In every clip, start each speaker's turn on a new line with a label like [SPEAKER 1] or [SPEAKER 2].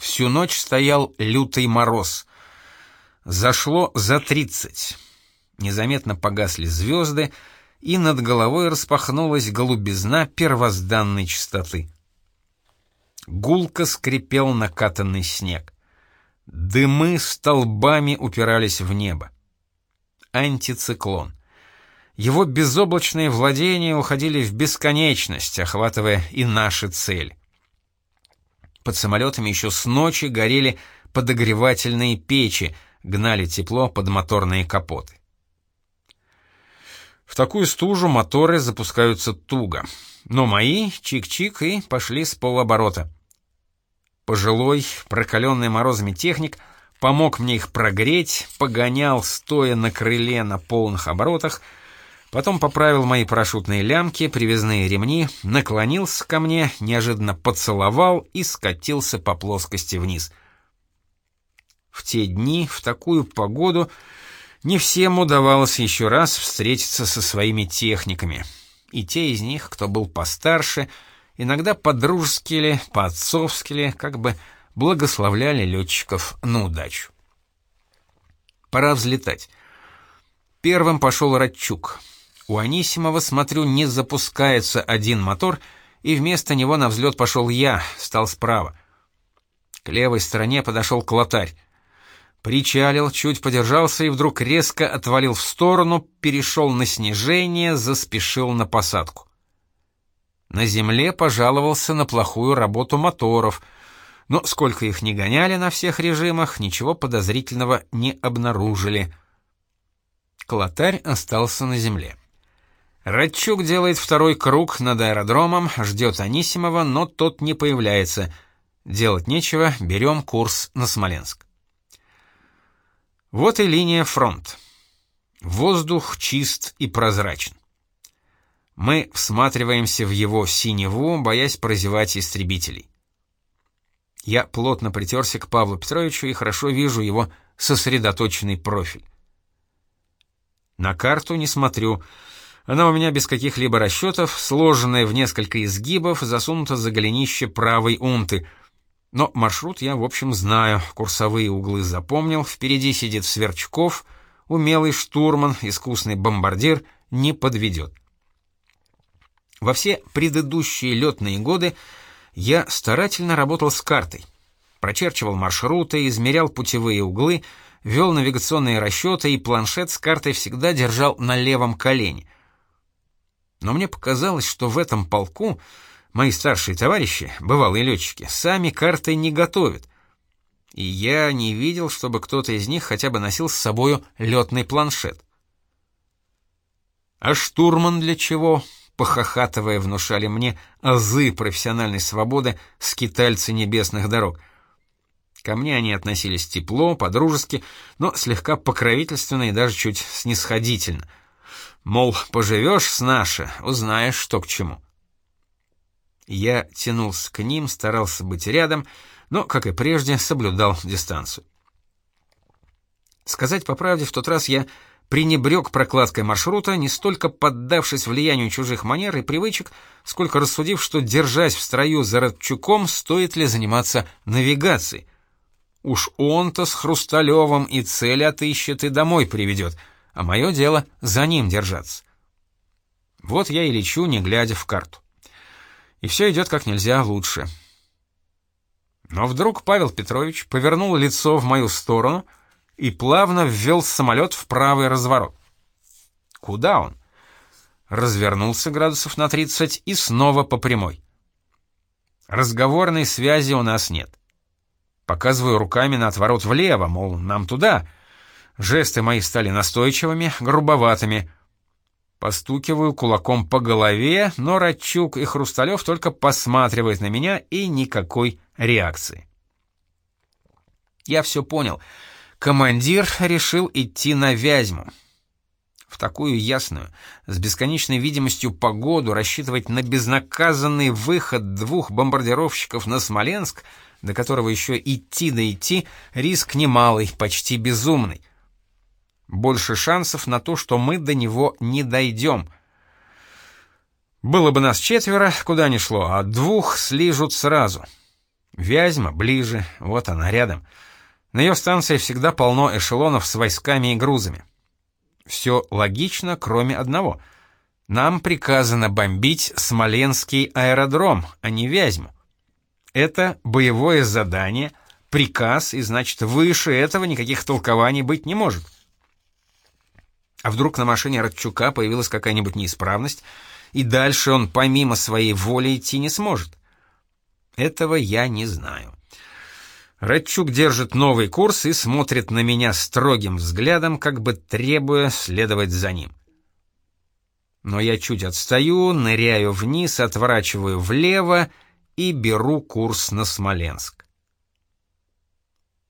[SPEAKER 1] Всю ночь стоял лютый мороз. Зашло за тридцать. Незаметно погасли звезды, и над головой распахнулась голубизна первозданной чистоты. Гулко скрипел накатанный снег. Дымы столбами упирались в небо. Антициклон. Его безоблачные владения уходили в бесконечность, охватывая и наши цели. Под самолетами еще с ночи горели подогревательные печи, гнали тепло под моторные капоты. В такую стужу моторы запускаются туго, но мои чик-чик и пошли с полоборота. Пожилой, прокаленный морозами техник помог мне их прогреть, погонял, стоя на крыле на полных оборотах, потом поправил мои парашютные лямки, привязные ремни, наклонился ко мне, неожиданно поцеловал и скатился по плоскости вниз. В те дни, в такую погоду не всем удавалось еще раз встретиться со своими техниками. И те из них, кто был постарше, иногда по-дружески ли, по-отцовски ли, как бы благословляли летчиков на удачу. Пора взлетать. Первым пошел Радчук. У Анисимова, смотрю, не запускается один мотор, и вместо него на взлет пошел я, стал справа. К левой стороне подошел Клотарь. Причалил, чуть подержался и вдруг резко отвалил в сторону, перешел на снижение, заспешил на посадку. На земле пожаловался на плохую работу моторов, но сколько их ни гоняли на всех режимах, ничего подозрительного не обнаружили. Клотарь остался на земле. Радчук делает второй круг над аэродромом, ждет Анисимова, но тот не появляется. Делать нечего, берем курс на Смоленск. Вот и линия фронт. Воздух чист и прозрачен. Мы всматриваемся в его синеву, боясь прозевать истребителей. Я плотно притерся к Павлу Петровичу и хорошо вижу его сосредоточенный профиль. На карту не смотрю. Она у меня без каких-либо расчетов, сложенная в несколько изгибов, засунута за голенище правой унты — но маршрут я, в общем, знаю, курсовые углы запомнил, впереди сидит Сверчков, умелый штурман, искусный бомбардир, не подведет. Во все предыдущие летные годы я старательно работал с картой. Прочерчивал маршруты, измерял путевые углы, вел навигационные расчеты и планшет с картой всегда держал на левом колене. Но мне показалось, что в этом полку Мои старшие товарищи, бывалые летчики, сами карты не готовят. И я не видел, чтобы кто-то из них хотя бы носил с собою летный планшет. А штурман для чего? Похохатывая, внушали мне азы профессиональной свободы скитальцы небесных дорог. Ко мне они относились тепло, по-дружески, но слегка покровительственно и даже чуть снисходительно. Мол, поживешь с наши, узнаешь, что к чему. Я тянулся к ним, старался быть рядом, но, как и прежде, соблюдал дистанцию. Сказать по правде, в тот раз я пренебрег прокладкой маршрута, не столько поддавшись влиянию чужих манер и привычек, сколько рассудив, что, держась в строю за Радчуком, стоит ли заниматься навигацией. Уж он-то с Хрусталевым и цель отыщет и домой приведет, а мое дело за ним держаться. Вот я и лечу, не глядя в карту и все идет как нельзя лучше. Но вдруг Павел Петрович повернул лицо в мою сторону и плавно ввел самолет в правый разворот. Куда он? Развернулся градусов на 30 и снова по прямой. Разговорной связи у нас нет. Показываю руками на отворот влево, мол, нам туда. Жесты мои стали настойчивыми, грубоватыми — Постукиваю кулаком по голове, но Радчук и Хрусталев только посматривают на меня и никакой реакции. Я все понял. Командир решил идти на Вязьму. В такую ясную, с бесконечной видимостью погоду рассчитывать на безнаказанный выход двух бомбардировщиков на Смоленск, до которого еще идти да риск немалый, почти безумный больше шансов на то, что мы до него не дойдем. Было бы нас четверо, куда ни шло, а двух слижут сразу. Вязьма ближе, вот она рядом. На ее станции всегда полно эшелонов с войсками и грузами. Все логично, кроме одного. Нам приказано бомбить Смоленский аэродром, а не Вязьму. Это боевое задание, приказ, и значит, выше этого никаких толкований быть не может. А вдруг на машине Радчука появилась какая-нибудь неисправность, и дальше он помимо своей воли идти не сможет? Этого я не знаю. Радчук держит новый курс и смотрит на меня строгим взглядом, как бы требуя следовать за ним. Но я чуть отстаю, ныряю вниз, отворачиваю влево и беру курс на Смоленск.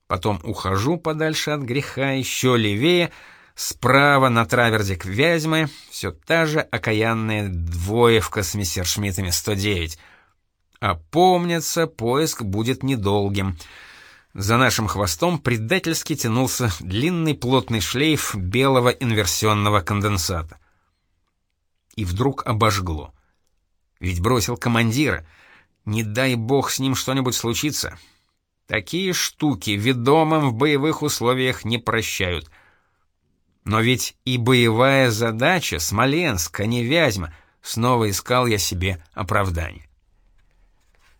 [SPEAKER 1] Потом ухожу подальше от греха, еще левее, справа на траверзе к Вязьмы, все та же окаянная двоевка с мессершмиттами 109. А помнится, поиск будет недолгим — за нашим хвостом предательски тянулся длинный плотный шлейф белого инверсионного конденсата. И вдруг обожгло. Ведь бросил командира. Не дай бог с ним что-нибудь случится. Такие штуки ведомым в боевых условиях не прощают. Но ведь и боевая задача Смоленск, а не Вязьма, снова искал я себе оправдание.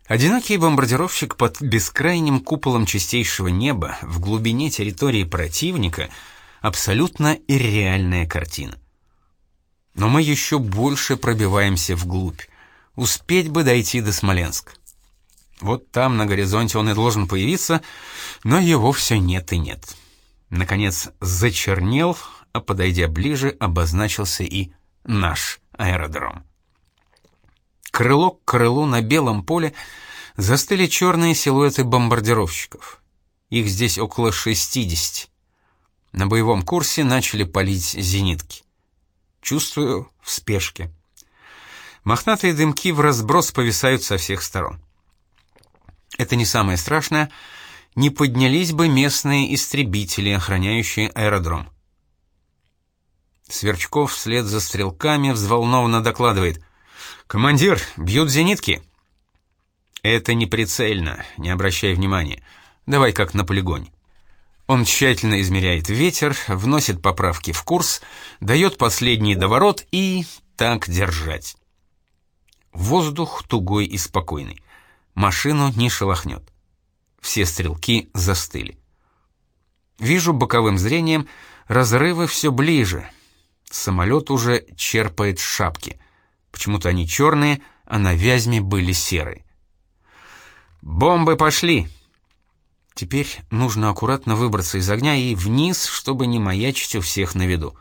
[SPEAKER 1] Одинокий бомбардировщик под бескрайним куполом чистейшего неба в глубине территории противника — абсолютно ирреальная картина. Но мы еще больше пробиваемся вглубь. Успеть бы дойти до Смоленска. Вот там, на горизонте, он и должен появиться, но его все нет и нет. Наконец, зачернел, а подойдя ближе, обозначился и наш аэродром. Крыло к крылу на белом поле застыли черные силуэты бомбардировщиков. Их здесь около 60. На боевом курсе начали палить зенитки. Чувствую в спешке. Мохнатые дымки в разброс повисают со всех сторон. Это не самое страшное. Не поднялись бы местные истребители, охраняющие аэродром. Сверчков вслед за стрелками взволнованно докладывает. «Командир, бьют зенитки!» «Это не прицельно, не обращай внимания. Давай как на полигоне». Он тщательно измеряет ветер, вносит поправки в курс, дает последний доворот и так держать. Воздух тугой и спокойный. Машину не шелохнет. Все стрелки застыли. Вижу боковым зрением, разрывы все ближе. Самолет уже черпает шапки — Почему-то они черные, а на Вязьме были серые. «Бомбы пошли!» Теперь нужно аккуратно выбраться из огня и вниз, чтобы не маячить у всех на виду.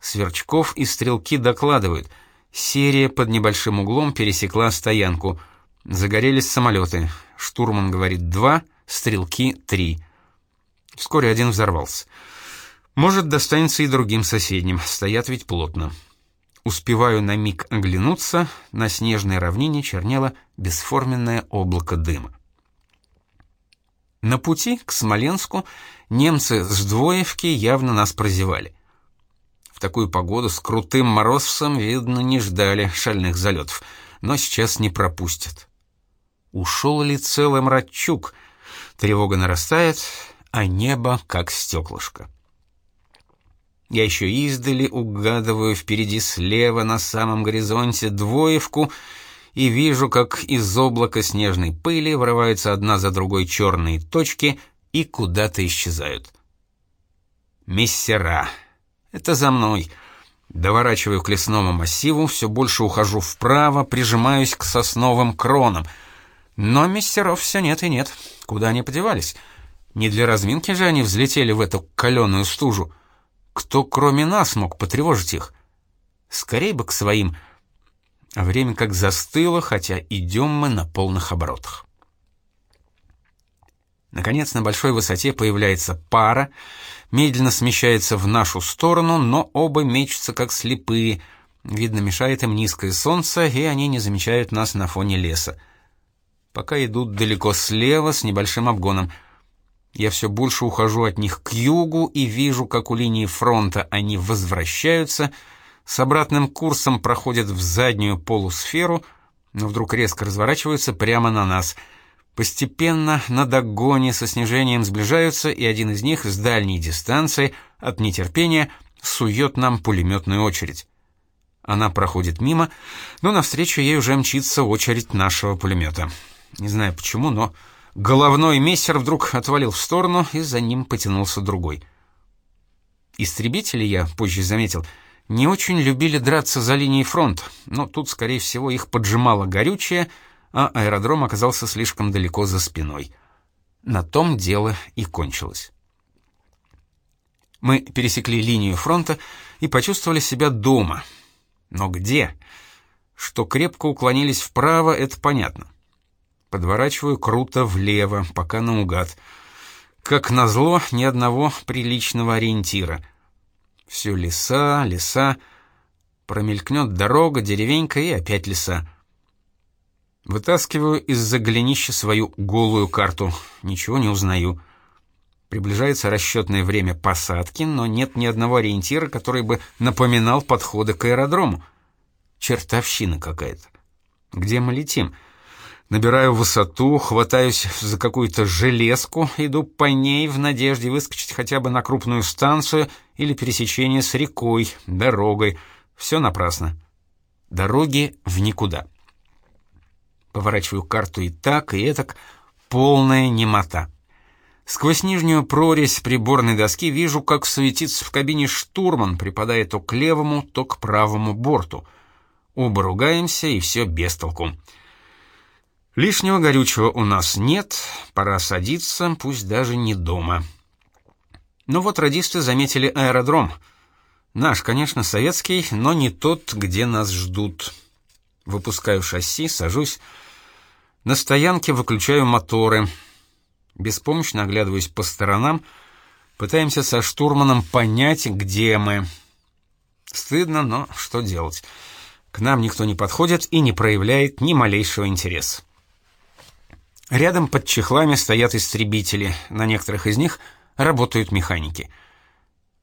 [SPEAKER 1] Сверчков и стрелки докладывают. Серия под небольшим углом пересекла стоянку. Загорелись самолеты. Штурман говорит «два», стрелки «три». Вскоре один взорвался. Может, достанется и другим соседним, стоят ведь плотно. Успеваю на миг оглянуться, на снежной равнине чернело бесформенное облако дыма. На пути к Смоленску немцы с Двоевки явно нас прозевали. В такую погоду с крутым морозцем, видно, не ждали шальных залетов, но сейчас не пропустят. Ушел ли целым Радчук? Тревога нарастает, а небо как стеклышко. Я еще издали угадываю впереди слева на самом горизонте двоевку и вижу, как из облака снежной пыли вырываются одна за другой черные точки и куда-то исчезают. Мессера. Это за мной. Доворачиваю к лесному массиву, все больше ухожу вправо, прижимаюсь к сосновым кронам. Но мессеров все нет и нет. Куда они подевались? Не для разминки же они взлетели в эту каленую стужу. Кто кроме нас мог потревожить их? Скорей бы к своим. А время как застыло, хотя идем мы на полных оборотах. Наконец, на большой высоте появляется пара, медленно смещается в нашу сторону, но оба мечутся как слепые. Видно, мешает им низкое солнце, и они не замечают нас на фоне леса. Пока идут далеко слева с небольшим обгоном — я все больше ухожу от них к югу и вижу, как у линии фронта они возвращаются, с обратным курсом проходят в заднюю полусферу, но вдруг резко разворачиваются прямо на нас. Постепенно на догоне со снижением сближаются, и один из них с дальней дистанции от нетерпения сует нам пулеметную очередь. Она проходит мимо, но навстречу ей уже мчится очередь нашего пулемета. Не знаю почему, но головной мессер вдруг отвалил в сторону, и за ним потянулся другой. Истребители, я позже заметил, не очень любили драться за линией фронта, но тут, скорее всего, их поджимало горючее, а аэродром оказался слишком далеко за спиной. На том дело и кончилось. Мы пересекли линию фронта и почувствовали себя дома. Но где? Что крепко уклонились вправо, это понятно. Подворачиваю круто влево, пока наугад. Как назло, ни одного приличного ориентира. Все леса, леса. Промелькнет дорога, деревенька и опять леса. Вытаскиваю из-за голенища свою голую карту. Ничего не узнаю. Приближается расчетное время посадки, но нет ни одного ориентира, который бы напоминал подходы к аэродрому. Чертовщина какая-то. Где мы летим? Набираю высоту, хватаюсь за какую-то железку, иду по ней в надежде выскочить хотя бы на крупную станцию или пересечение с рекой, дорогой. Все напрасно. Дороги в никуда. Поворачиваю карту и так, и этак. Полная немота. Сквозь нижнюю прорезь приборной доски вижу, как суетится в кабине штурман, припадая то к левому, то к правому борту. Оба ругаемся, и все без толку. Лишнего горючего у нас нет, пора садиться, пусть даже не дома. Но вот радисты заметили аэродром. Наш, конечно, советский, но не тот, где нас ждут. Выпускаю шасси, сажусь. На стоянке выключаю моторы — Беспомощно оглядываясь по сторонам, пытаемся со штурманом понять, где мы. Стыдно, но что делать? К нам никто не подходит и не проявляет ни малейшего интереса. Рядом под чехлами стоят истребители, на некоторых из них работают механики.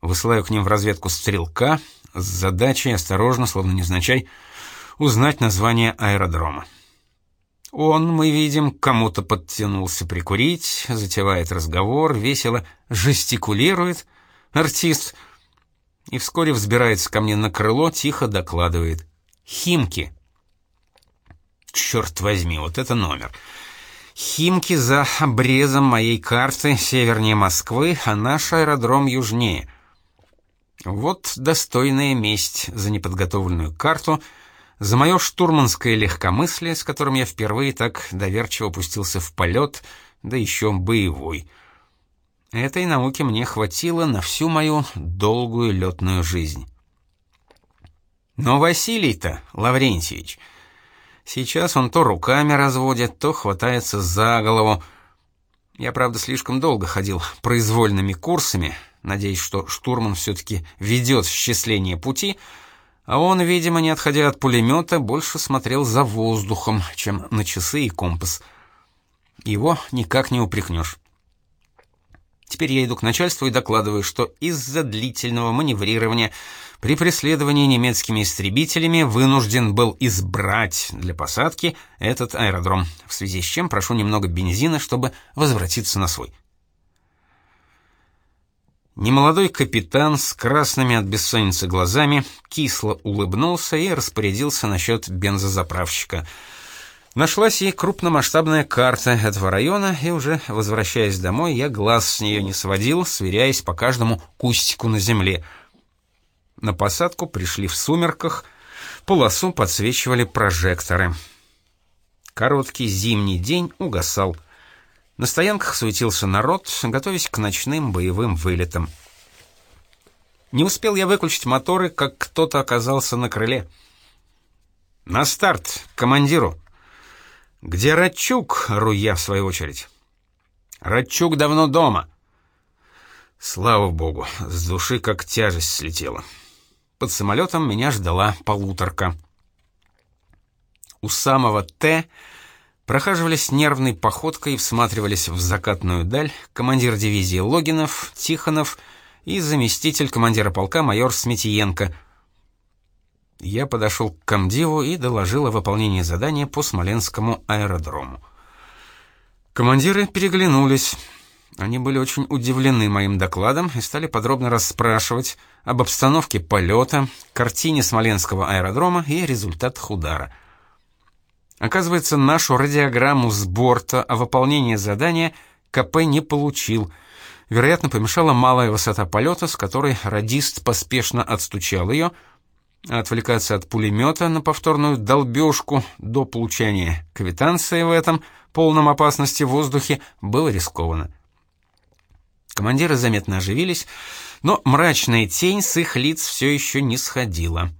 [SPEAKER 1] Высылаю к ним в разведку стрелка с задачей осторожно, словно невзначай, узнать название аэродрома. Он, мы видим, кому-то подтянулся прикурить, затевает разговор, весело жестикулирует, артист, и вскоре взбирается ко мне на крыло, тихо докладывает. «Химки». Черт возьми, вот это номер. Химки за обрезом моей карты севернее Москвы, а наш аэродром южнее. Вот достойная месть за неподготовленную карту — за мое штурманское легкомыслие, с которым я впервые так доверчиво пустился в полет, да еще боевой. Этой науки мне хватило на всю мою долгую летную жизнь. Но Василий-то, Лаврентьевич, сейчас он то руками разводит, то хватается за голову. Я, правда, слишком долго ходил произвольными курсами, надеясь, что штурман все-таки ведет счисление пути — а он, видимо, не отходя от пулемета, больше смотрел за воздухом, чем на часы и компас. Его никак не упрекнешь. Теперь я иду к начальству и докладываю, что из-за длительного маневрирования при преследовании немецкими истребителями вынужден был избрать для посадки этот аэродром, в связи с чем прошу немного бензина, чтобы возвратиться на свой. Немолодой капитан с красными от бессонницы глазами кисло улыбнулся и распорядился насчет бензозаправщика. Нашлась и крупномасштабная карта этого района, и уже возвращаясь домой, я глаз с нее не сводил, сверяясь по каждому кустику на земле. На посадку пришли в сумерках, полосу подсвечивали прожекторы. Короткий зимний день угасал. На стоянках суетился народ, готовясь к ночным боевым вылетам. Не успел я выключить моторы, как кто-то оказался на крыле. «На старт, командиру!» «Где Радчук?» — руя в свою очередь. «Радчук давно дома». Слава богу, с души как тяжесть слетела. Под самолетом меня ждала полуторка. У самого «Т» прохаживались нервной походкой и всматривались в закатную даль командир дивизии Логинов, Тихонов и заместитель командира полка майор Сметиенко. Я подошел к комдиву и доложил о выполнении задания по Смоленскому аэродрому. Командиры переглянулись. Они были очень удивлены моим докладом и стали подробно расспрашивать об обстановке полета, картине Смоленского аэродрома и результатах удара. Оказывается, нашу радиограмму с борта о выполнении задания КП не получил. Вероятно, помешала малая высота полета, с которой радист поспешно отстучал ее, а отвлекаться от пулемета на повторную долбежку до получения квитанции в этом полном опасности воздухе было рискованно. Командиры заметно оживились, но мрачная тень с их лиц все еще не сходила.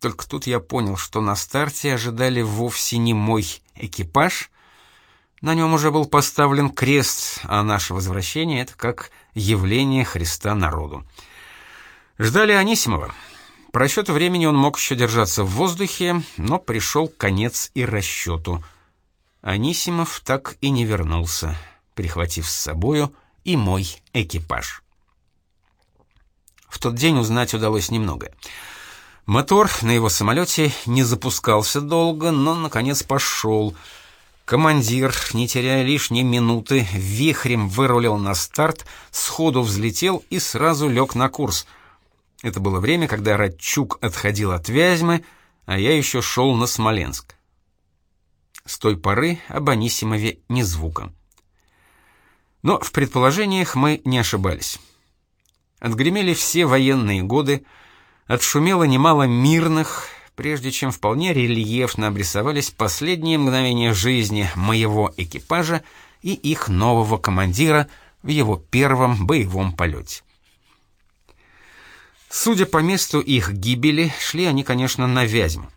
[SPEAKER 1] Только тут я понял, что на старте ожидали вовсе не мой экипаж. На нем уже был поставлен крест, а наше возвращение — это как явление Христа народу. Ждали Анисимова. По расчету времени он мог еще держаться в воздухе, но пришел конец и расчету. Анисимов так и не вернулся, прихватив с собою и мой экипаж. В тот день узнать удалось немного. Мотор на его самолете не запускался долго, но, наконец, пошел. Командир, не теряя лишней минуты, вихрем вырулил на старт, сходу взлетел и сразу лег на курс. Это было время, когда Радчук отходил от Вязьмы, а я еще шел на Смоленск. С той поры об Анисимове ни звука. Но в предположениях мы не ошибались. Отгремели все военные годы, отшумело немало мирных, прежде чем вполне рельефно обрисовались последние мгновения жизни моего экипажа и их нового командира в его первом боевом полете. Судя по месту их гибели, шли они, конечно, на Вязьму.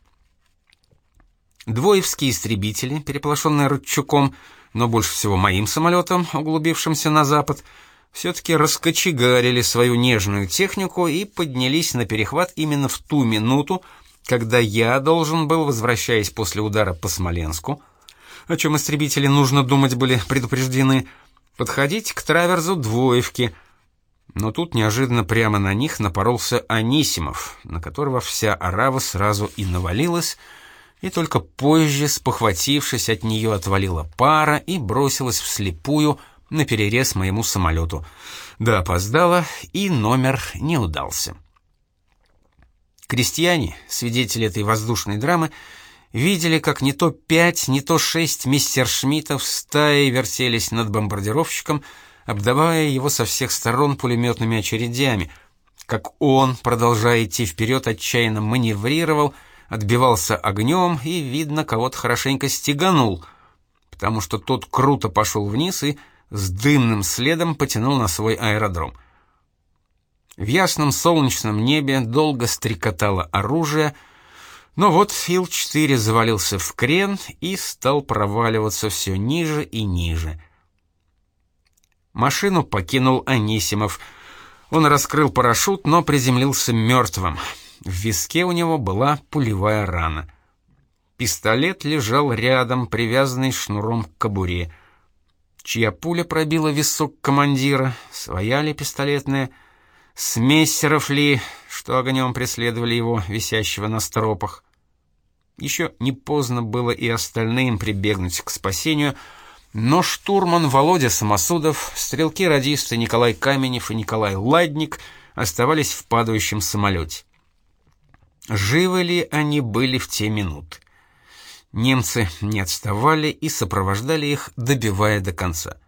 [SPEAKER 1] Двоевские истребители, переполошенные Рудчуком, но больше всего моим самолетом, углубившимся на запад, все-таки раскочегарили свою нежную технику и поднялись на перехват именно в ту минуту, когда я должен был, возвращаясь после удара по Смоленску, о чем истребители, нужно думать, были предупреждены, подходить к траверзу двоевки. Но тут неожиданно прямо на них напоролся Анисимов, на которого вся арава сразу и навалилась, и только позже, спохватившись от нее, отвалила пара и бросилась вслепую на перерез моему самолету. Да, опоздала, и номер не удался. Крестьяне, свидетели этой воздушной драмы, видели, как не то пять, не то шесть мистер Шмидтов стаей вертелись над бомбардировщиком, обдавая его со всех сторон пулеметными очередями, как он, продолжая идти вперед, отчаянно маневрировал — отбивался огнем и, видно, кого-то хорошенько стеганул, потому что тот круто пошел вниз и с дымным следом потянул на свой аэродром. В ясном солнечном небе долго стрекотало оружие, но вот Ил-4 завалился в крен и стал проваливаться все ниже и ниже. Машину покинул Анисимов. Он раскрыл парашют, но приземлился мертвым. В виске у него была пулевая рана. Пистолет лежал рядом, привязанный шнуром к кобуре. Чья пуля пробила висок командира, своя ли пистолетная, с мессеров ли, что огнем преследовали его, висящего на стропах. Еще не поздно было и остальным прибегнуть к спасению, но штурман Володя Самосудов, стрелки-радисты Николай Каменев и Николай Ладник оставались в падающем самолете. Живы ли они были в те минуты? Немцы не отставали и сопровождали их, добивая до конца.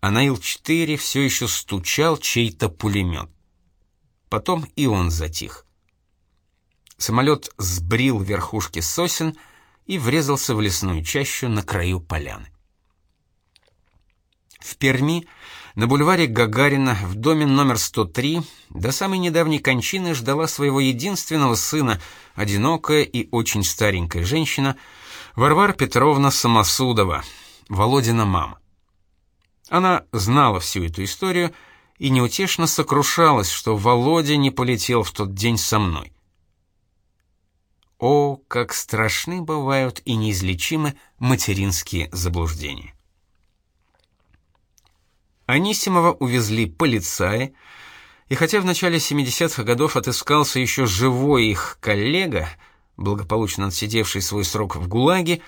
[SPEAKER 1] А на Ил-4 все еще стучал чей-то пулемет. Потом и он затих. Самолет сбрил верхушки сосен и врезался в лесную чащу на краю поляны. В Перми на бульваре Гагарина в доме номер 103 до самой недавней кончины ждала своего единственного сына, одинокая и очень старенькая женщина, Варвара Петровна Самосудова, Володина мама. Она знала всю эту историю и неутешно сокрушалась, что Володя не полетел в тот день со мной. О, как страшны бывают и неизлечимы материнские заблуждения. Анисимова увезли полицаи, и хотя в начале 70-х годов отыскался еще живой их коллега, благополучно отсидевший свой срок в ГУЛАГе,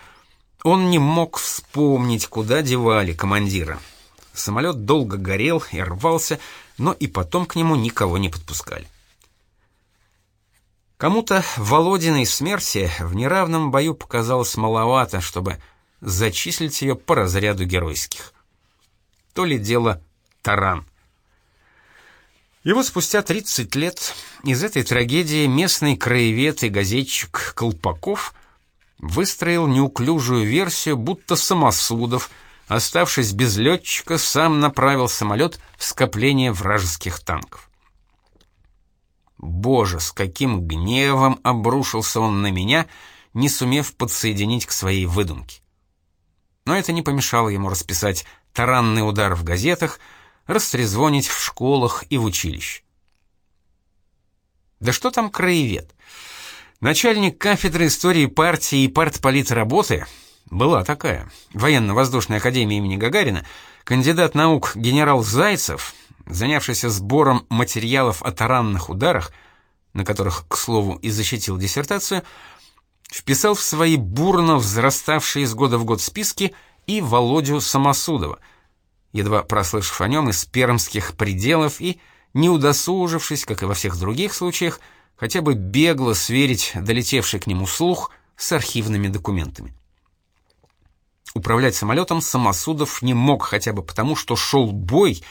[SPEAKER 1] Он не мог вспомнить, куда девали командира. Самолет долго горел и рвался, но и потом к нему никого не подпускали. Кому-то Володиной смерти в неравном бою показалось маловато, чтобы зачислить ее по разряду геройских. То ли дело таран. И вот спустя 30 лет из этой трагедии местный краевед и газетчик Колпаков выстроил неуклюжую версию, будто самосудов, оставшись без летчика, сам направил самолет в скопление вражеских танков. Боже, с каким гневом обрушился он на меня, не сумев подсоединить к своей выдумке. Но это не помешало ему расписать таранный удар в газетах, растрезвонить в школах и в училище. Да что там краевед? Начальник кафедры истории партии и партполитработы была такая. Военно-воздушная академия имени Гагарина, кандидат наук генерал Зайцев, занявшийся сбором материалов о таранных ударах, на которых, к слову, и защитил диссертацию, вписал в свои бурно взраставшие из года в год списки и Володю Самосудова, едва прослышав о нем из пермских пределов и не удосужившись, как и во всех других случаях, хотя бы бегло сверить долетевший к нему слух с архивными документами. Управлять самолетом Самосудов не мог хотя бы потому, что шел бой,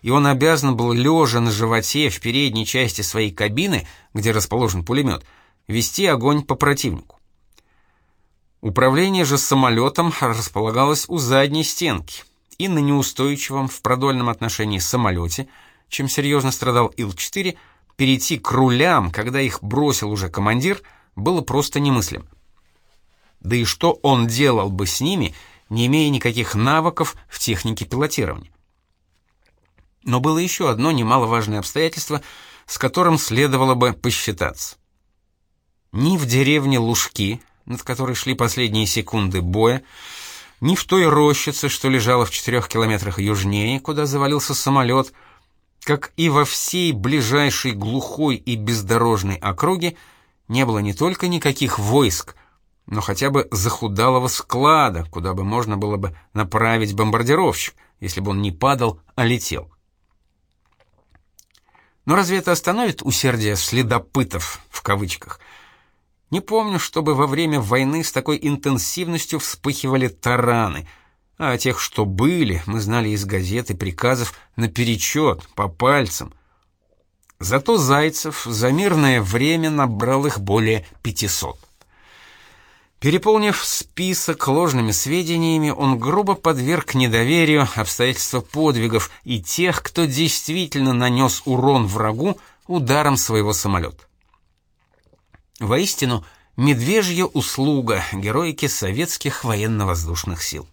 [SPEAKER 1] и он обязан был лежа на животе в передней части своей кабины, где расположен пулемет, вести огонь по противнику. Управление же самолетом располагалось у задней стенки, и на неустойчивом в продольном отношении самолете, чем серьезно страдал Ил-4, перейти к рулям, когда их бросил уже командир, было просто немыслим. Да и что он делал бы с ними, не имея никаких навыков в технике пилотирования? Но было еще одно немаловажное обстоятельство, с которым следовало бы посчитаться. Ни в деревне Лужки, над которой шли последние секунды боя, ни в той рощице, что лежала в четырех километрах южнее, куда завалился самолет, как и во всей ближайшей глухой и бездорожной округе, не было не только никаких войск, но хотя бы захудалого склада, куда бы можно было бы направить бомбардировщик, если бы он не падал, а летел. Но разве это остановит усердие «следопытов» в кавычках? Не помню, чтобы во время войны с такой интенсивностью вспыхивали тараны, а о тех, что были, мы знали из газет и приказов наперечет, по пальцам. Зато Зайцев за мирное время набрал их более 500. Переполнив список ложными сведениями, он грубо подверг недоверию обстоятельства подвигов и тех, кто действительно нанес урон врагу ударом своего самолета. Воистину, медвежья услуга героики советских военно-воздушных сил.